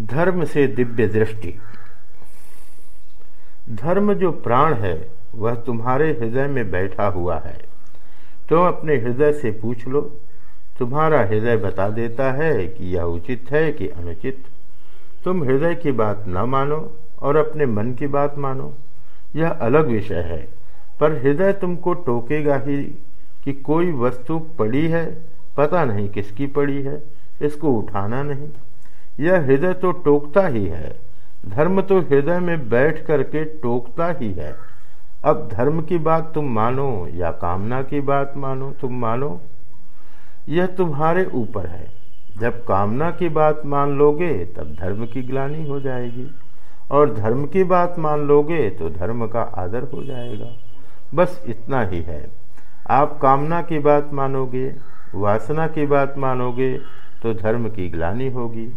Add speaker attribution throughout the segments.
Speaker 1: धर्म से दिव्य दृष्टि। धर्म जो प्राण है, वह तुम्हारे हृदय में बैठा हुआ है। तुम अपने हृदय से पूछ लो। तुम्हारा हृदय बता देता है कि यह उचित है कि अनुचित। तुम हृदय की बात न मानो और अपने मन की बात मानो। यह अलग विषय है, पर हृदय तुमको टोकेगा ही कि कोई वस्तु पड़ी है, पता नहीं किसकी पड़ी है, इसको उठाना नहीं। यह हृदय तो टोकता ही है। धर्म तो हृदय में बैठ करके टोकता ही है। अब धर्म की बात तुम मानो या कामना की बात मानो, तुम मानो? यह तुम्हारे ऊपर है। जब कामना की बात मान लोगे, तब धर्म की ग्लानी हो जाएगी। और धर्म की बात मान लोगे तो धर्म का आदर हो जाएगा। बस इतना ही है। आप कामना की बात मानोगे, वासना की बात मानोगे तो धर्म की ग्लानी होगी।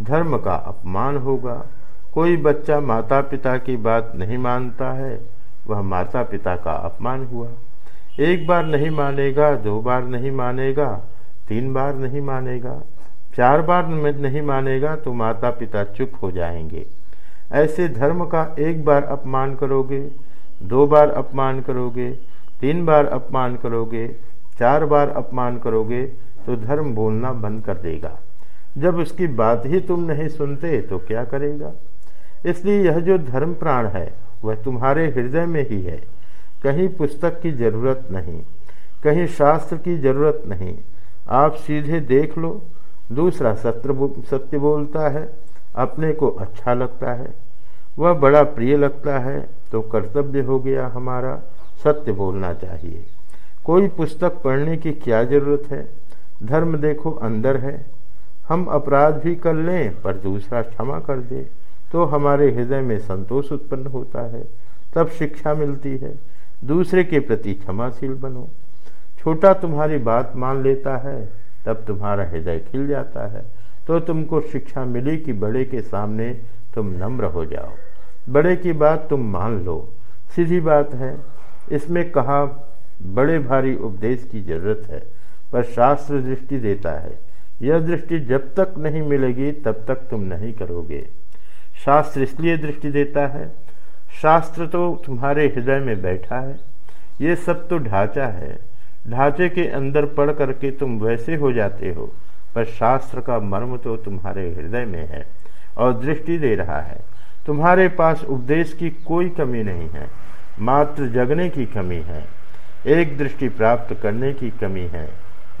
Speaker 1: धर्म का अपमान होगा। कोई बच्चा माता पिता की बात नहीं मानता है, वह माता पिता का अपमान हुआ। एक बार नहीं मानेगा, दो बार नहीं मानेगा, तीन बार नहीं मानेगा, चार बार नहीं मानेगा तो माता पिता चुप हो जाएँगे। ऐसे धर्म का एक बार अपमान करोगे, दो बार अपमान करोगे, तीन बार अपमान करोगे, चार बार अपमान करोगे तो धर्म बोलना बंद कर देगा। जब उसकी बात ही तुम नहीं सुनते तो क्या करेगा? इसलिए यह जो धर्म प्राण है, वह तुम्हारे हृदय में ही है। कहीं पुस्तक की ज़रूरत नहीं, कहीं शास्त्र की ज़रूरत नहीं। आप सीधे देख लो, दूसरा सत्र सत्य बोलता है, अपने को अच्छा लगता है। वह बड़ा प्रिय लगता है तो कर्तव्य हो गया हमारा सत्य बोलना चाहिए। कोई पुस्तक पढ़ने की क्या ज़रूरत है? धर्म देखो, अंदर है। हम अपराध भी कर लें, पर दूसरा क्षमा कर दे तो हमारे हृदय में संतोष उत्पन्न होता है, तब शिक्षा मिलती है। दूसरे के प्रति क्षमाशील बनो। छोटा तुम्हारी बात मान लेता है, तब तुम्हारा हृदय खिल जाता है तो तुमको शिक्षा मिली कि बड़े के सामने तुम नम्र हो जाओ। बड़े की बात तुम मान लो, सीधी बात है। इसमें कहा, बड़े भारी उपदेश की ज़रूरत है, पर शास्त्र दृष्टि देता है। यह दृष्टि जब तक नहीं मिलेगी, तब तक तुम नहीं करोगे। शास्त्र इसलिए दृष्टि देता है, शास्त्र तो तुम्हारे हृदय में बैठा है, ये सब तो ढांचा है। ढांचे के अंदर पढ़ करके तुम वैसे हो जाते हो, पर शास्त्र का मर्म तो तुम्हारे हृदय में है और दृष्टि दे रहा है। तुम्हारे पास उपदेश की कोई कमी नहीं है, मात्र जगने की कमी है, एक दृष्टि प्राप्त करने की कमी है,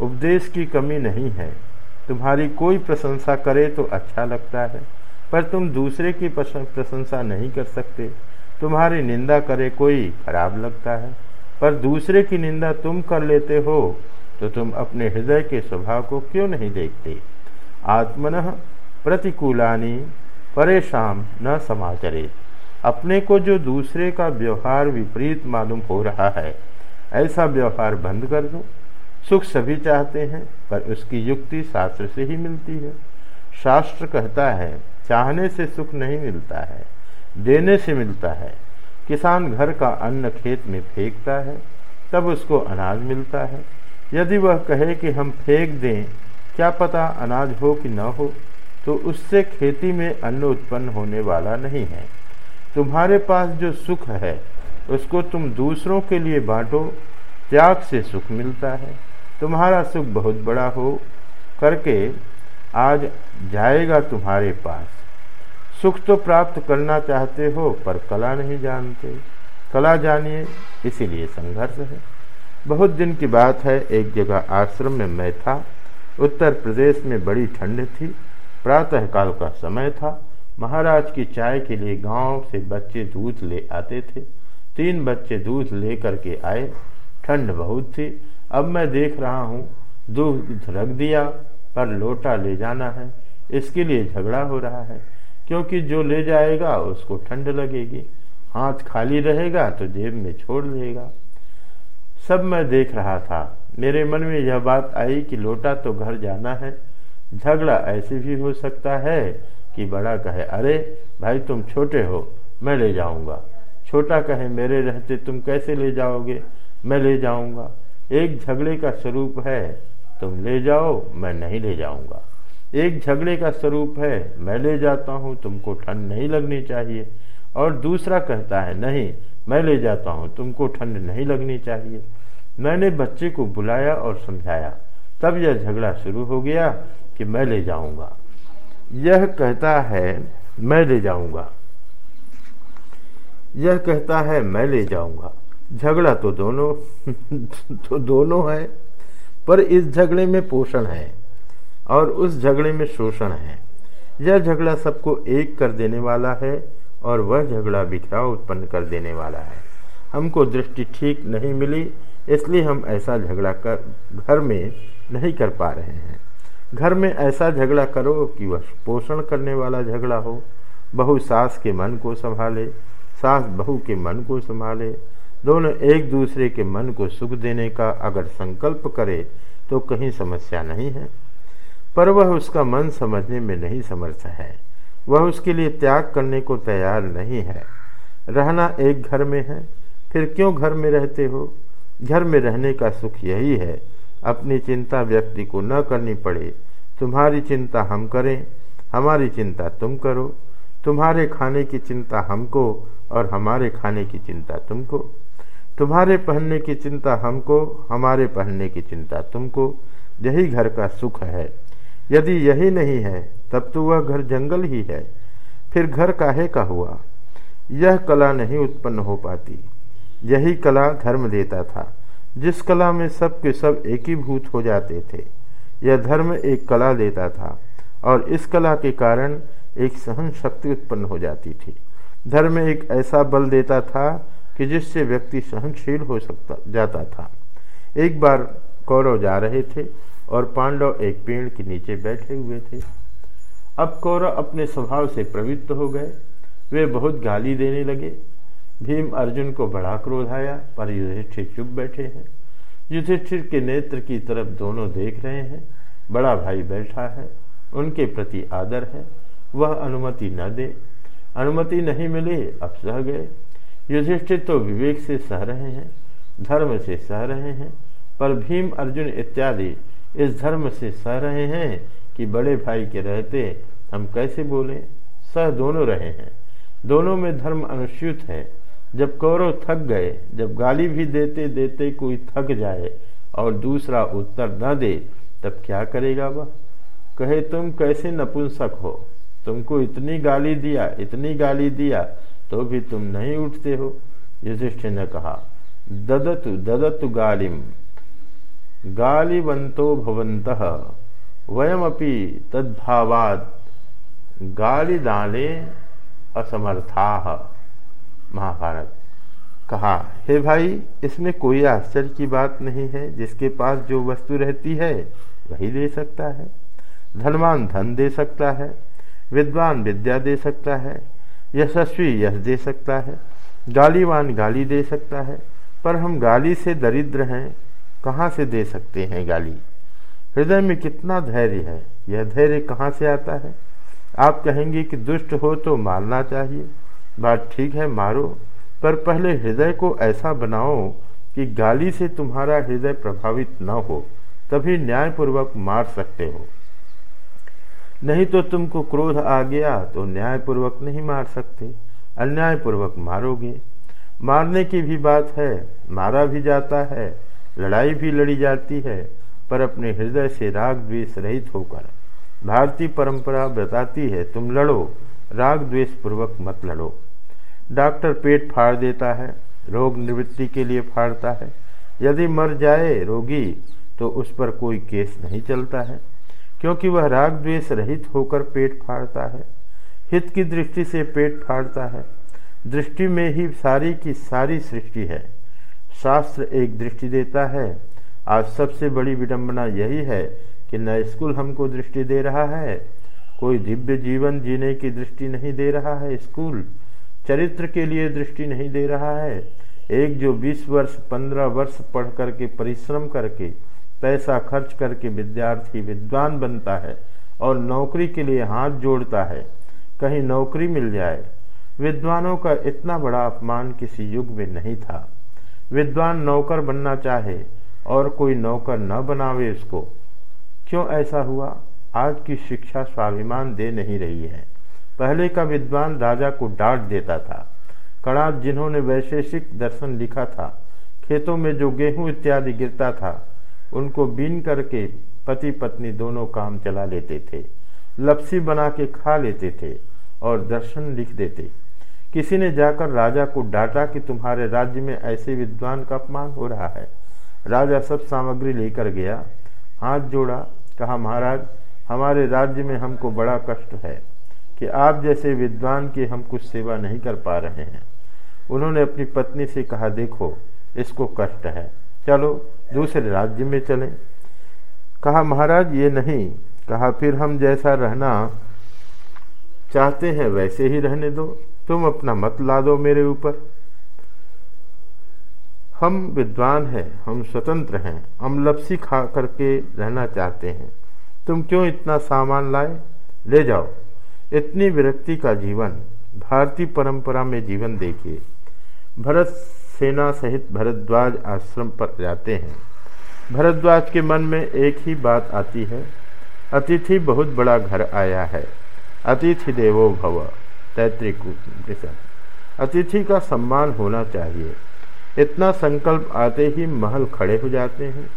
Speaker 1: उपदेश की कमी नहीं है। तुम्हारी कोई प्रशंसा करे तो अच्छा लगता है, पर तुम दूसरे की प्रशंसा नहीं कर सकते। तुम्हारी निंदा करे कोई खराब लगता है, पर दूसरे की निंदा तुम कर लेते हो तो तुम अपने हृदय के स्वभाव को क्यों नहीं देखते? आत्मन प्रतिकूलानी परेशान न समाचरे अपने को जो दूसरे का व्यवहार विपरीत मालूम हो रहा है, ऐसा व्यवहार बंद कर दो। सुख सभी चाहते हैं, पर उसकी युक्ति शास्त्र से ही मिलती है। शास्त्र कहता है, चाहने से सुख नहीं मिलता है, देने से मिलता है। किसान घर का अन्न खेत में फेंकता है, तब उसको अनाज मिलता है। यदि वह कहे कि हम फेंक दें, क्या पता अनाज हो कि न हो तो उससे खेती में अन्न उत्पन्न होने वाला नहीं है। तुम्हारे पास जो सुख है, उसको तुम दूसरों के लिए बांटो, त्याग से सुख मिलता है। तुम्हारा सुख बहुत बड़ा हो, करके आज जाएगा तुम्हारे पास। सुख तो प्राप्त करना चाहते हो, पर कला नहीं जानते। कला जानिए, इसीलिए संघर्ष है। बहुत दिन की बात है, एक जगह आश्रम में मैं था। उत्तर प्रदेश में बड़ी ठंड थी। प्रातःकाल का समय था। महाराज की चाय के लिए गाँव से बच्चे दूध ले आते थे। तीन बच्चे दूध ले करके आए। ठंड बहुत थी। अब मैं देख रहा हूँ, दूध रख दिया, पर लोटा ले जाना है। इसके लिए झगड़ा हो रहा है, क्योंकि जो ले जाएगा, उसको ठंड लगेगी। हाथ खाली रहेगा तो जेब में छोड़ लेगा सब मैं देख रहा था। मेरे मन में यह बात आई कि लोटा तो घर जाना है। झगड़ा ऐसे भी हो सकता है कि बड़ा कहे, अरे, भाई तुम छोटे हो, मैं ले जाऊँगा। छोटा कहे, मेरे रहते तुम कैसे ले जाओगे? मैं ले जाऊँगा। एक झगड़े का स्वरूप है, तुम ले जाओ, मैं नहीं ले जाऊँगा। एक झगड़े का स्वरूप है, मैं ले जाता हूँ, तुमको ठंड नहीं लगनी चाहिए। और दूसरा कहता है, नहीं, मैं ले जाता हूँ, तुमको ठंड नहीं लगनी चाहिए। मैंने बच्चे को बुलाया और समझाया। तब यह झगड़ा शुरू हो गया कि मैं ले जाऊँगा। यह कहता है, मैं ले जाऊँगा। यह कहता है, मैं ले जाऊँगा। झगड़ा तो दोनों तो दोनों है, पर इस झगड़े में पोषण है और उस झगड़े में शोषण है। यह झगड़ा सबको एक कर देने वाला है और वह झगड़ा बिखराव उत्पन्न कर देने वाला है। हमको दृष्टि ठीक नहीं मिली, इसलिए हम ऐसा झगड़ा कर, घर में नहीं कर पा रहे हैं। घर में ऐसा झगड़ा करो कि वह पोषण करने वाला झगड़ा हो। बहू सास के मन को संभाले, सास बहू के मन को संभाले दोनों एक दूसरे के मन को सुख देने का अगर संकल्प करे तो कहीं समस्या नहीं है। पर वह उसका मन समझने में नहीं समर्थ है। वह उसके लिए त्याग करने को तैयार नहीं है। रहना एक घर में है, फिर क्यों घर में रहते हो? घर में रहने का सुख यही है, अपनी चिंता व्यक्ति को न करनी पड़े। तुम्हारी चिंता हम करें, हमारी चिंता तुम करो। तुम्हारे खाने की चिंता हमको और हमारे खाने की चिंता तुमको। तुम्हारे पहनने की चिंता हमको, हमारे पहनने की चिंता तुमको। यही घर का सुख है। यदि यही नहीं है, तब तो वह घर जंगल ही है। फिर घर काहे का हुआ? यह कला नहीं उत्पन्न हो पाती। यही कला धर्म देता था। जिस कला में सब के सब एकीभूत हो जाते थे, यह धर्म एक कला देता था और इस कला के कारण एक सहन शक्ति उत्पन्न हो जाती थी। धर्म एक ऐसा बल देता था कि जिससे व्यक्ति सहनशील हो सकता, जाता था। एक बार कौरव जा रहे थे और पांडव एक पेड़ के नीचे बैठे हुए थे। अब कौरव अपने स्वभाव से प्रवृत्त हो गए। वे बहुत गाली देने लगे। भीम अर्जुन को बड़ा क्रोध आया, पर युधिष्ठिर चुप बैठे हैं। युधिष्ठिर के नेत्र की तरफ़ दोनों देख रहे हैं। बड़ा भाई बैठा है, उनके प्रति आदर है। वह अनुमति न दे। अनुमति नहीं मिली, अब सह गए। युधिष्ठिर तो विवेक से सह रहे हैं, धर्म से सह रहे हैं, पर भीम, अर्जुन इत्यादि इस धर्म से सह रहे हैं कि बड़े भाई के रहते हम कैसे बोले? सह दोनों रहे हैं। दोनों में धर्म अनुच्युत है। जब कौरव थक गए, जब गाली भी देते देते कोई थक जाए और दूसरा उत्तर न दे, तब क्या करेगा वह? कहे, तुम कैसे नपुंसक हो? तुमको इतनी गाली दिया, इतनी गाली दिया तो भी तुम नहीं उठते हो। युधिष्ठिर ने कहा, ददतु ददतु गालिम। गालिवंतो भवंत वयमपि तद्भावाद गालिदाने असमर्था। महाभारत कहा, हे भाई, इसमें कोई आश्चर्य की बात नहीं है। जिसके पास जो वस्तु रहती है, वही दे सकता है। धनवान धन दे सकता है, विद्वान विद्या दे सकता है यशस्वी यश दे सकता है, गालीवान गाली दे सकता है, पर हम गाली से दरिद्र हैं, कहाँ से दे सकते हैं गाली? हृदय में कितना धैर्य है, यह धैर्य कहाँ से आता है? आप कहेंगे कि दुष्ट हो तो मारना चाहिए, बात ठीक है मारो, पर पहले हृदय को ऐसा बनाओ कि गाली से तुम्हारा हृदय प्रभावित न हो, तभी न्यायपूर्वक मार सकते हो। नहीं तो तुमको क्रोध आ गया तो न्यायपूर्वक नहीं मार सकते। अन्यायपूर्वक मारोगे। मारने की भी बात है, मारा भी जाता है, लड़ाई भी लड़ी जाती है, पर अपने हृदय से राग द्वेष रहित होकर। भारतीय परंपरा बताती है, तुम लड़ो, राग द्वेष पूर्वक मत लड़ो। डॉक्टर पेट फाड़ देता है, रोग निवृत्ति के लिए फाड़ता है। यदि मर जाए रोगी तो उस पर कोई केस नहीं चलता है। क्योंकि वह राग द्वेष रहित होकर पेट फाड़ता है। हित की दृष्टि से पेट फाड़ता है। दृष्टि में ही सारी की सारी सृष्टि है। शास्त्र एक दृष्टि देता है। आज सबसे बड़ी विडंबना यही है कि न स्कूल हमको दृष्टि दे रहा है। कोई दिव्य जीवन जीने की दृष्टि नहीं दे रहा है स्कूल। चरित्र के लिए दृष्टि नहीं दे रहा है। एक जो 20 वर्ष 15 वर्ष पढ़ करके, परिश्रम करके पैसा खर्च करके विद्यार्थी विद्वान बनता है और नौकरी के लिए हाथ जोड़ता है। कहीं नौकरी मिल जाए। विद्वानों का इतना बड़ा अपमान किसी युग में नहीं था। विद्वान नौकर बनना चाहे और कोई नौकर न बनावे उसको। क्यों ऐसा हुआ? आज की शिक्षा स्वाभिमान दे नहीं रही है। पहले का विद्वान राजा को डांट देता था। कणाद जिन्होंने वैशेषिक दर्शन लिखा था। खेतों में जो गेहूँ इत्यादि गिरता था उनको बीन करके पति पत्नी दोनों काम चला लेते थे। लपसी बना के खा लेते थे और दर्शन लिख देते। किसी ने जाकर राजा को डांटा कि तुम्हारे राज्य में ऐसे विद्वान का अपमान हो रहा है। राजा सब सामग्री लेकर गया, हाथ जोड़ा, कहा, महाराज, हमारे राज्य में हमको बड़ा कष्ट है कि आप जैसे विद्वान की हम कुछ सेवा नहीं कर पा रहे हैं। उन्होंने अपनी पत्नी से कहा, देखो, इसको कष्ट है। चलो दूसरे राज्य में चलें। कहा, महाराज, ये नहीं। कहा, फिर हम जैसा रहना चाहते हैं, वैसे ही रहने दो। तुम अपना मत ला दो मेरे ऊपर। हम विद्वान हैं, हम स्वतंत्र हैं, हम लपसी खा करके रहना चाहते हैं। तुम क्यों इतना सामान लाए? ले जाओ। इतनी विरक्ति का जीवन, भारतीय परंपरा में जीवन देखिए। भरत सेना सहित भरद्वाज आश्रम पर जाते हैं। भरद्वाज के मन में एक ही बात आती है, अतिथि बहुत बड़ा घर आया है। अतिथि देवो भव तैतृक अतिथि का सम्मान होना चाहिए। इतना संकल्प आते ही महल खड़े हो जाते हैं।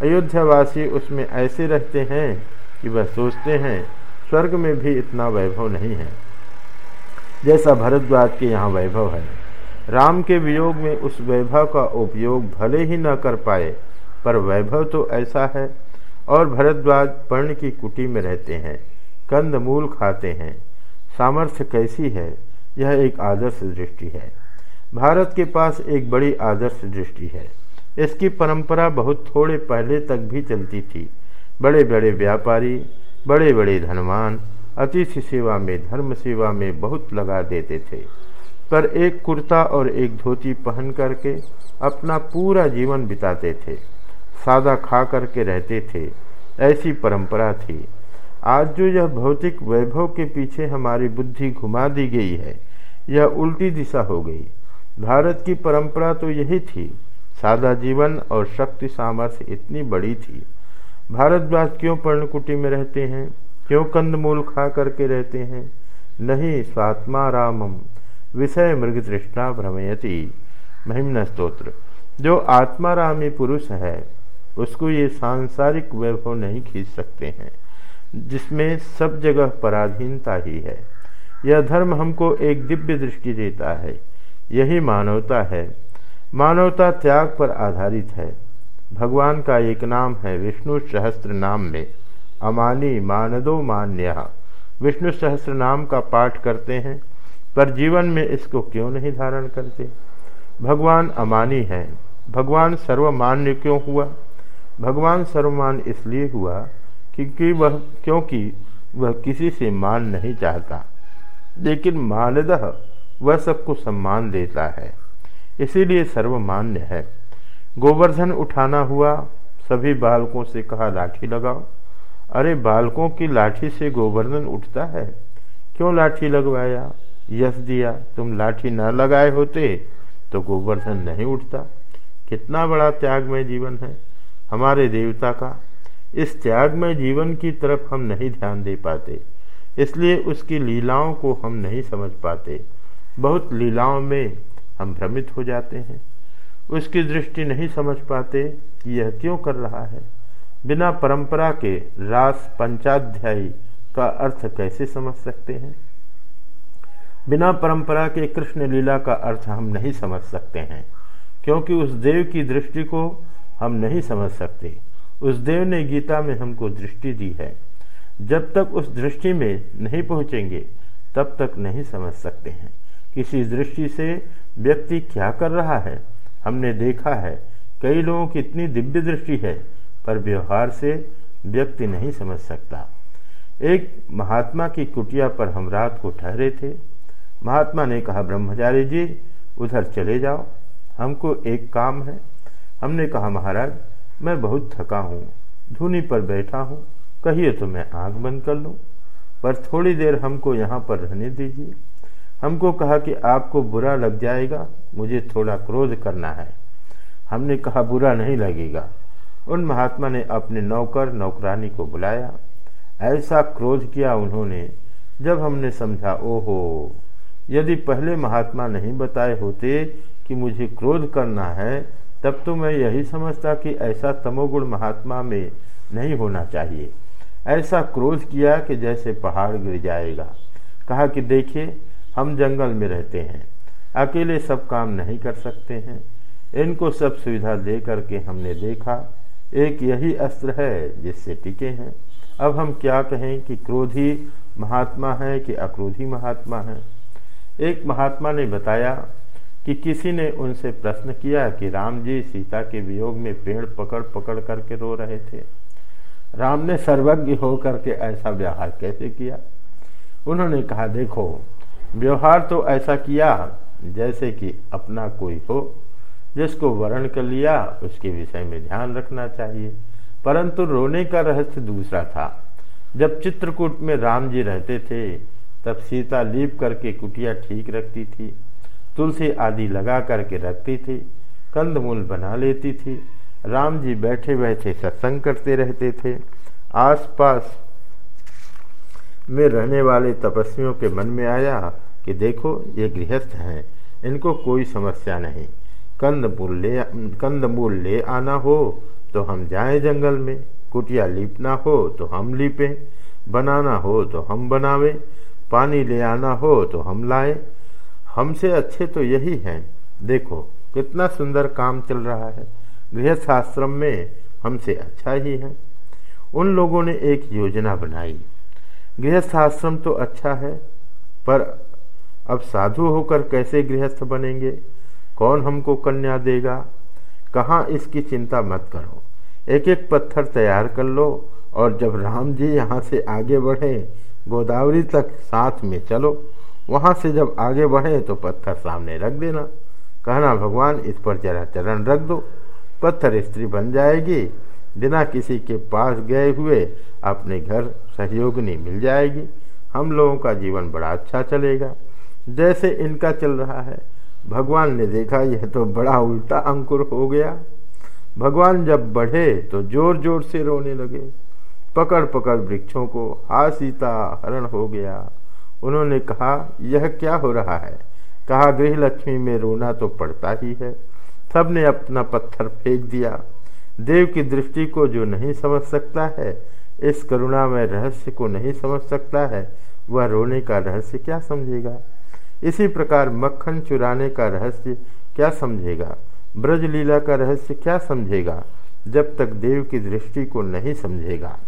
Speaker 1: अयोध्यावासी उसमें ऐसे रहते हैं कि वह सोचते हैं, स्वर्ग में भी इतना वैभव नहीं है। जैसा भरद्वाज के यहाँ वैभव है। राम के वियोग में उस वैभव का उपयोग भले ही न कर पाए, पर वैभव तो ऐसा है और भरद्वाज पर्ण की कुटी में रहते हैं, कंद मूल खाते हैं। सामर्थ्य कैसी है? यह एक आदर्श दृष्टि है। भारत के पास एक बड़ी आदर्श दृष्टि है। इसकी परंपरा बहुत थोड़े पहले तक भी चलती थी। बड़े बड़े व्यापारी बड़े बड़े धनवान अतिथि सेवा में, धर्म सेवा में बहुत लगा देते थे। पर एक कुर्ता और एक धोती पहन करके अपना पूरा जीवन बिताते थे। सादा खा करके रहते थे। ऐसी परंपरा थी। आज जो यह भौतिक वैभव के पीछे हमारी बुद्धि घुमा दी गई है, यह उल्टी दिशा हो गई। भारत की परंपरा तो यही थी। सादा जीवन और शक्ति सामर्थ्य इतनी बड़ी थी। भारतवास क्यों पर्णकुटी में रहते हैं, क्यों कंदमूल खा करके रहते हैं? नहीं, स्वात्मा रामम। विषय मृग तृष्णा भ्रमयती। महिमन स्त्रोत्र जो आत्मारामी पुरुष है, उसको ये सांसारिक वैभव नहीं खींच सकते हैं, जिसमें सब जगह पराधीनता ही है। यह धर्म हमको एक दिव्य दृष्टि देता है, यही मानवता है। मानवता त्याग पर आधारित है। भगवान का एक नाम है विष्णु सहस्त्र नाम में। अमानी मानदो मान्य। विष्णु सहस्त्र नाम का पाठ करते हैं पर जीवन में इसको क्यों नहीं धारण करते? भगवान अमानी है। भगवान सर्वमान्य क्यों हुआ? भगवान सर्वमान इसलिए हुआ क्योंकि वह क्योंकि वह किसी से मान नहीं चाहता। लेकिन मानदह वह सबको सम्मान देता है। इसीलिए सर्वमान्य है। गोवर्धन उठाना हुआ, सभी बालकों से कहा, लाठी लगाओ। अरे, बालकों की लाठी से गोवर्धन उठता है? क्यों लाठी लगवाया? यश दिया। तुम लाठी न लगाए होते तो गोवर्धन नहीं उठता। कितना बड़ा त्यागमय जीवन है हमारे देवता का। इस त्यागमय जीवन की तरफ़ हम नहीं ध्यान दे पाते, इसलिए उसकी लीलाओं को हम नहीं समझ पाते। बहुत लीलाओं में हम भ्रमित हो जाते हैं। उसकी दृष्टि नहीं समझ पाते कि यह क्यों कर रहा है। बिना परंपरा के रास पंचाध्यायी का अर्थ कैसे समझ सकते हैं? बिना परंपरा के कृष्ण लीला का अर्थ हम नहीं समझ सकते हैं, क्योंकि उस देव की दृष्टि को हम नहीं समझ सकते। उस देव ने गीता में हमको दृष्टि दी है। जब तक उस दृष्टि में नहीं पहुँचेंगे, तब तक नहीं समझ सकते हैं। किसी दृष्टि से व्यक्ति क्या कर रहा है? हमने देखा है, कई लोगों की इतनी दिव्य दृष्टि है, पर व्यवहार से व्यक्ति नहीं समझ सकता। एक महात्मा की कुटिया पर हम रात को ठहरे थे महात्मा ने कहा, ब्रह्मचारी जी, उधर चले जाओ। हमको एक काम है। हमने कहा, महाराज, मैं बहुत थका हूँ। धुनी पर बैठा हूँ। कहिए तो मैं आँख बंद कर लूँ। पर थोड़ी देर हमको यहाँ पर रहने दीजिए। हमको कहा कि आपको बुरा लग जाएगा। मुझे थोड़ा क्रोध करना है। हमने कहा, बुरा नहीं लगेगा। उन महात्मा ने अपने नौकर, नौकरानी को बुलाया। ऐसा क्रोध किया उन्होंने। जब हमने समझा, ओहो यदि पहले महात्मा नहीं बताए होते कि मुझे क्रोध करना है, तब तो मैं यही समझता कि ऐसा तमोगुण महात्मा में नहीं होना चाहिए। ऐसा क्रोध किया कि जैसे पहाड़ गिर जाएगा। कहा कि देखिए, हम जंगल में रहते हैं। अकेले सब काम नहीं कर सकते हैं। इनको सब सुविधा दे करके हमने देखा। एक यही अस्त्र है जिससे टिके हैं। अब हम क्या कहें कि क्रोधी महात्मा है कि अक्रोधी महात्मा है? एक महात्मा ने बताया कि किसी ने उनसे प्रश्न किया कि राम जी सीता के वियोग में पेड़ पकड़ पकड़ करके रो रहे थे। राम ने सर्वज्ञ होकर के ऐसा व्यवहार कैसे किया? उन्होंने कहा, देखो, व्यवहार तो ऐसा किया जैसे कि अपना कोई हो, जिसको वर्ण कर लिया उसके विषय में ध्यान रखना चाहिए। परंतु रोने का रहस्य दूसरा था। जब चित्रकूट में राम जी रहते थे तब सीता लीप करके कुटिया ठीक रखती थी। तुलसी आदि लगा करके रखती थी। कंदमूल बना लेती थी। राम जी बैठे बैठे सत्संग करते रहते थे। आसपास में रहने वाले तपस्वियों के मन में आया कि देखो, ये गृहस्थ हैं। इनको कोई समस्या नहीं। कंद मूल ले, कंद मूल ले आना हो तो हम जाएँ जंगल में। कुटिया लीपना हो तो हम लीपें। बनाना हो तो हम बनावें। पानी ले आना हो तो हम लाएँ। हमसे अच्छे तो यही हैं। देखो, कितना सुंदर काम चल रहा है। गृहस्थ आश्रम में हमसे अच्छा ही है। उन लोगों ने एक योजना बनाई। गृहस्थ आश्रम तो अच्छा है, पर अब साधु होकर कैसे गृहस्थ बनेंगे? कौन हमको कन्या देगा? कहाँ इसकी चिंता मत करो। एक एक पत्थर तैयार कर लो और जब राम जी यहाँ से आगे बढ़े गोदावरी तक साथ में चलो। वहाँ से जब आगे बढ़े तो पत्थर सामने रख देना। कहना, भगवान, इस पर जरा चरण रख दो। पत्थर स्त्री बन जाएगी। बिना किसी के पास गए हुए अपने घर सहयोगनी मिल जाएगी। हम लोगों का जीवन बड़ा अच्छा चलेगा। जैसे इनका चल रहा है। भगवान ने देखा, यह तो बड़ा उल्टा अंकुर हो गया। भगवान जब बढ़े तो ज़ोर ज़ोर से रोने लगे। पकड़ पकड़ वृक्षों को, हा सीता, हरण हो गया। उन्होंने कहा, यह क्या हो रहा है? कहा गृह लक्ष्मी में रोना तो पड़ता ही है। सबने अपना पत्थर फेंक दिया। देव की दृष्टि को जो नहीं समझ सकता है, इस करुणा में रहस्य को नहीं समझ सकता है, वह रोने का रहस्य क्या समझेगा? इसी प्रकार मक्खन चुराने का रहस्य क्या समझेगा? ब्रजलीला का रहस्य क्या समझेगा, जब तक देव की दृष्टि को नहीं समझेगा?